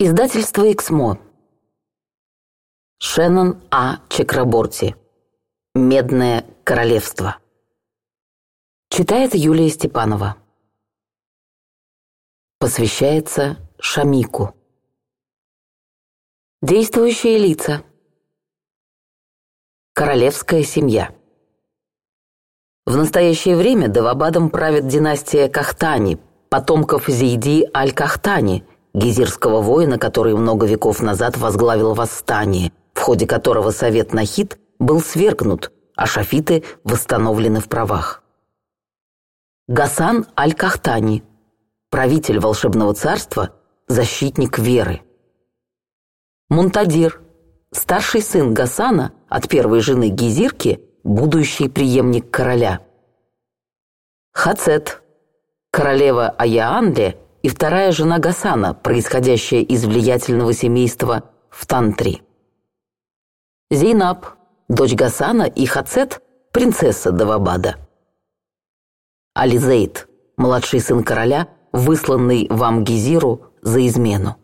Издательство «Эксмо». Шеннон А. Чекраборти. «Медное королевство». Читает Юлия Степанова. Посвящается Шамику. Действующие лица. Королевская семья. В настоящее время Давабадом правит династия Кахтани, потомков Зейди Аль-Кахтани – гизирского воина, который много веков назад возглавил восстание, в ходе которого совет Нахид был свергнут, а шафиты восстановлены в правах. Гасан Аль-Кахтани, правитель волшебного царства, защитник веры. Мунтадир, старший сын Гасана от первой жены Гизирки, будущий преемник короля. Хацет, королева Аяанде – и вторая жена Гасана, происходящая из влиятельного семейства в Тантри. Зейнаб, дочь Гасана и Хацет, принцесса Давабада. Ализейд, младший сын короля, высланный в Амгизиру за измену.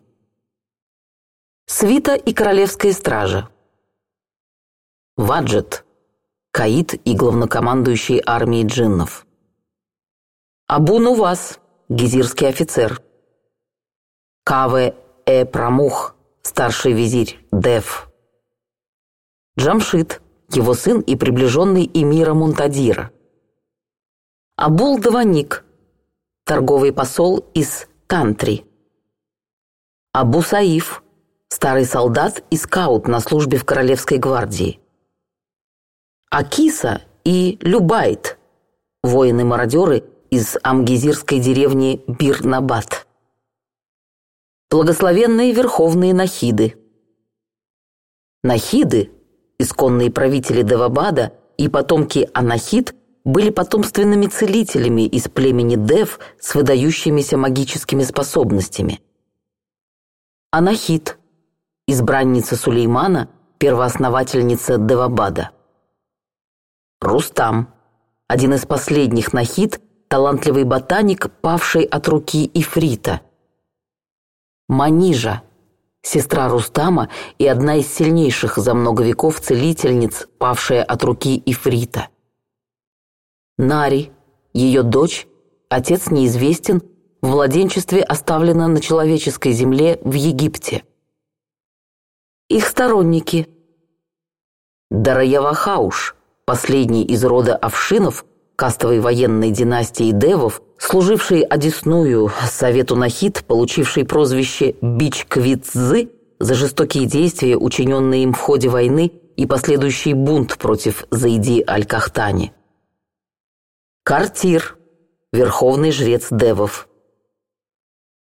Свита и королевская стража. Ваджет, Каид и главнокомандующий армией джиннов. Абу-Нувас, гизирский офицер. Каве Э. Промух, старший визирь Дев. Джамшит, его сын и приближенный эмира Мунтадира. Абул Даваник, торговый посол из Тантри. Абу Саиф, старый солдат и скаут на службе в Королевской гвардии. Акиса и Любайт, воины-мародеры – из амгизирской деревни Бирнабад. Благословенные верховные нахиды. Нахиды, исконные правители Девабада и потомки Анахид, были потомственными целителями из племени Дев с выдающимися магическими способностями. Анахид, избранница Сулеймана, первоосновательница Девабада. Рустам, один из последних нахид, талантливый ботаник, павший от руки Ифрита. Манижа, сестра Рустама и одна из сильнейших за много веков целительниц, павшая от руки Ифрита. Нари, ее дочь, отец неизвестен, в владенчестве оставлена на человеческой земле в Египте. Их сторонники. Дараявахауш, последний из рода овшинов – кастовой военной династии девов, служивший одесную совету Нахид, получивший прозвище «Бич Квитзы» за жестокие действия, учиненные им в ходе войны и последующий бунт против Заиди Аль-Кахтани. Картир, верховный жрец девов.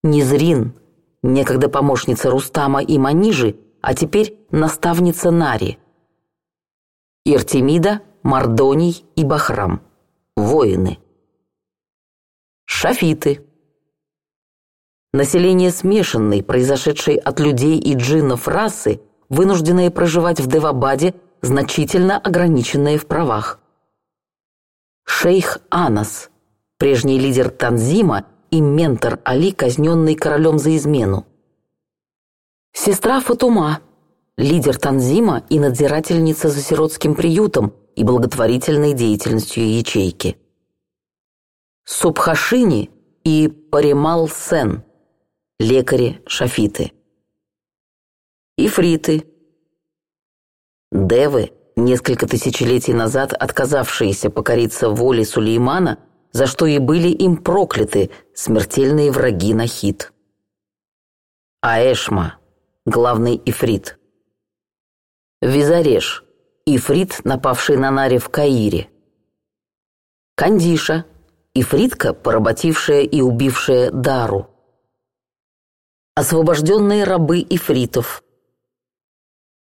Низрин, некогда помощница Рустама и Манижи, а теперь наставница Нари. Иртемида, Мардоний и Бахрам воины. Шафиты. Население смешанной, произошедшей от людей и джиннов расы, вынужденное проживать в Девабаде, значительно ограниченное в правах. Шейх Анас, прежний лидер Танзима и ментор Али, казненный королем за измену. Сестра Фатума, лидер Танзима и надзирательница за сиротским приютом и благотворительной деятельностью ячейки. Субхашини и Паримал Сен, лекари-шафиты. Ифриты. Девы, несколько тысячелетий назад отказавшиеся покориться воле Сулеймана, за что и были им прокляты смертельные враги Нахид. Аэшма, главный ифрит. Визареш, ифрит, напавший на Наре в Каире. Кандиша, Ифритка, поработившая и убившая Дару. Освобожденные рабы ифритов.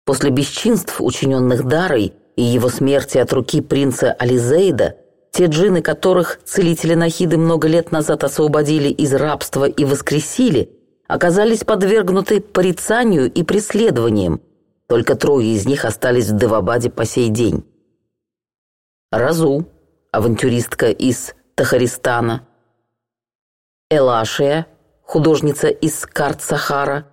После бесчинств, учиненных Дарой, и его смерти от руки принца Ализейда, те джины, которых целители Нахиды много лет назад освободили из рабства и воскресили, оказались подвергнуты порицанию и преследованиям. Только трое из них остались в Девабаде по сей день. Разу, авантюристка из Тахаристана. Элашия, художница из Карт-Сахара.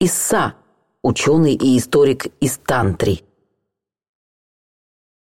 Исса, ученый и историк из Тантри.